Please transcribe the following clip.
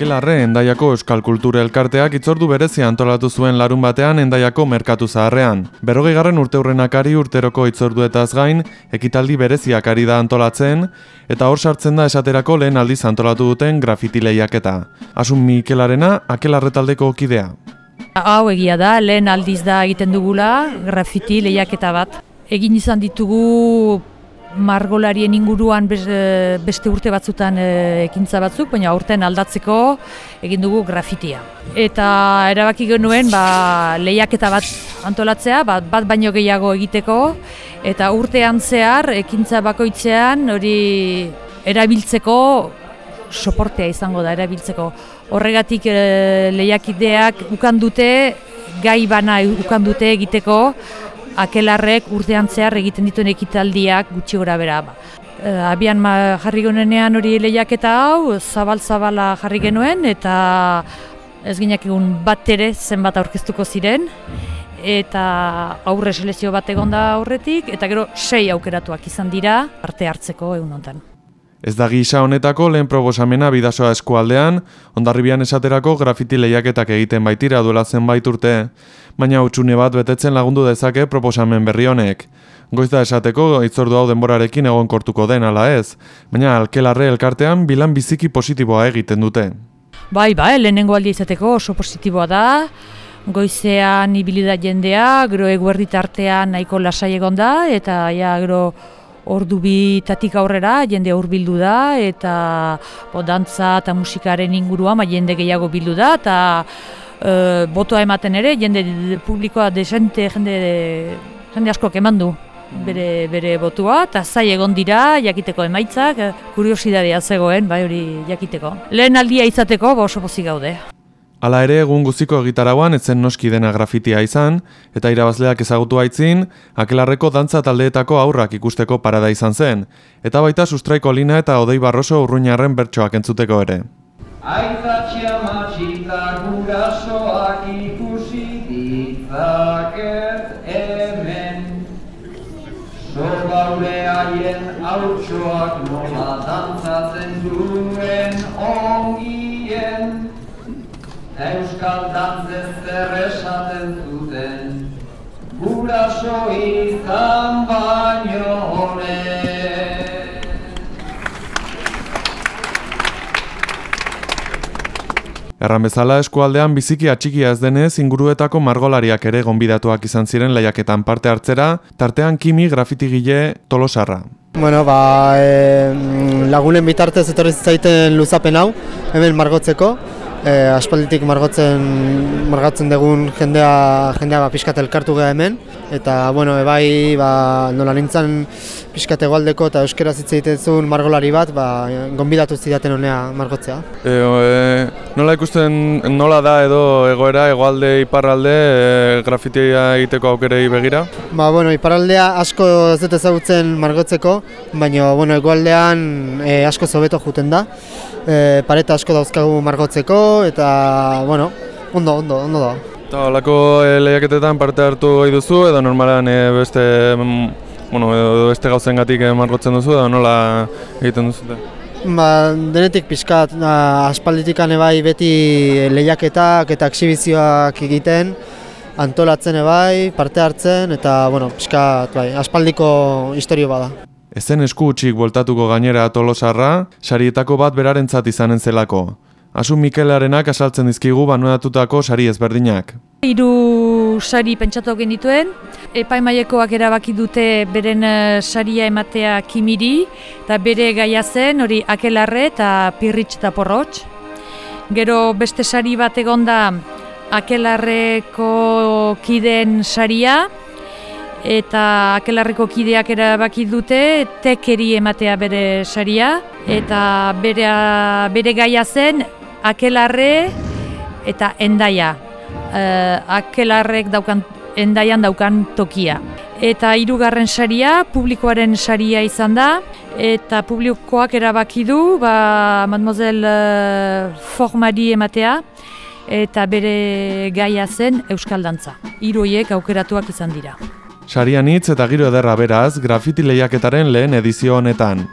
Akelarre endaiako euskal kultura elkarteak itzordu berezia antolatu zuen larun batean endaiako merkatu zaharrean. Berrogei garren urte hurrenakari urteroko itzorduetaz gain, ekitaldi bereziak ari da antolatzen, eta hor sartzen da esaterako lehen aldiz antolatu duten grafiti lehiaketa. Asun Mikelarena, Akelarre taldeko okidea. Hau egia da, lehen aldiz da egiten dugula, grafiti lehiaketa bat. Egin izan ditugu margolarien inguruan beste urte batzutan e, ekintza batzuk, baina aurten aldatzeko egin dugu grafitia. Eta erabaki genuen ba, lehiaketa bat antolatzea, bat, bat baino gehiago egiteko, eta urtean zehar ekintza bakoitzean hori erabiltzeko soportea izango da, erabiltzeko. Horregatik e, lehiakideak ukan dute, gai bana ukan dute egiteko, akelarrek urtean zehar egiten dituen ekitaldiak gutxi gora bera. Ba. E, abian ma, jarri genuenean hori lehiaketa hau, zabal-zabala jarri genuen, eta ez gineak egun bat ere zenbat aurkeztuko ziren, eta aurre selezio bat egonda aurretik, eta gero sei aukeratuak izan dira, arte hartzeko egun honetan. Ez da gisa honetako lehen proposamena bidasoa eskualdean, ondarribian esaterako grafiti lehiaketak egiten baitira duela zenbait urte, baina utxune bat betetzen lagundu dezake proposamen berri honek. Goiz da esateko itzordu hau denborarekin egon kortuko den ala ez, baina alkelarre elkartean bilan biziki positiboa egiten dute. Bai, bai, lehenengo aldi izateko oso positiboa da, goizean ibilida jendea, gero eguerritartean nahiko lasai egon da, eta ja, gero ordu bitatik aurrera jende hor bildu da eta bo, dantza eta musikaren inguruan ma jende gehiago bildu da eta e, botoa ematen ere jende publikoa desente jende, jende asko eman du bere, bere botua eta zai egon dira jakiteko emaitzak kuriosidadea zegoen bai hori jakiteko. Lehen aldia izateko bo oso pozik gaude Hala ere egun guziko egitarauan etzen noski dena grafitia izan, eta irabazleak ezagutu haitzin, akelarreko dantza taldeetako aurrak ikusteko parada izan zen, eta baita sustraiko lina eta odei barroso urruñarren bertsoak entzuteko ere. Aitatxia matxita gurasoak ikusi ditzaket hemen Zorbaure haien hautsoak nola dantzatzen duen ongien Euskal dantzez zer esaten zuten, guraso izan baino hone. Erran bezala eskualdean biziki atxikia ez denez inguruetako margolariak ere gonbidatuak izan ziren lehiaketan parte hartzera, tartean kimi grafitigile tolosarra. Bueno, ba, e, lagunen bitartez etorri zaiten luzapen hau, hemen margotzeko e, aspalditik margotzen margatzen dugun jendea jendea ba pizkat elkartu gea hemen. Eta bueno ebai ba nola nintzen pizkat egualdeko eta euskera hitz egiten margolari bat ba gonbidatu zidaten honea margotzea. E, e, nola ikusten nola da edo egoera egoalde iparralde e, grafitia egiteko aukerei begira? Ba bueno iparraldea asko ez dut ezagutzen margotzeko baina bueno egoaldean e, asko zobeto juten da. E, pareta asko dauzkagu margotzeko eta bueno, ondo, ondo, ondo da. Eta holako e, lehiaketetan parte hartu gai duzu edo normalan e, beste, mm, bueno, edo beste gauzen gatik e, margotzen duzu edo nola egiten duzu? Ba, denetik pixkat, aspalditik bai beti lehiaketak eta eksibizioak egiten, antolatzen ebai, parte hartzen eta bueno, pixkat, bai, aspaldiko historio bada. Ezen esku utxik voltatuko gainera tolosarra, sarietako bat berarentzat izanen zelako. Asu Mikelarenak asaltzen dizkigu banuatutako sari ezberdinak. Hiru sari pentsatu genituen, epaimailekoak erabaki dute beren eh, saria ematea kimiri, eta bere gaia zen hori akelarre eta pirritx eta porrotx. Gero beste sari bat egonda akelarreko kideen saria, eta akelarreko kideak erabaki dute tekeri ematea bere saria eta bere, bere gaia zen akelarre eta endaia. Uh, akelarrek daukan, endaian daukan tokia. Eta hirugarren saria, publikoaren saria izan da, eta publikoak erabaki du, ba, mademoiselle uh, formari ematea, eta bere gaia zen Euskaldantza. Hiroiek aukeratuak izan dira. Sarian hitz eta giro ederra beraz, grafiti lehiaketaren lehen edizio honetan.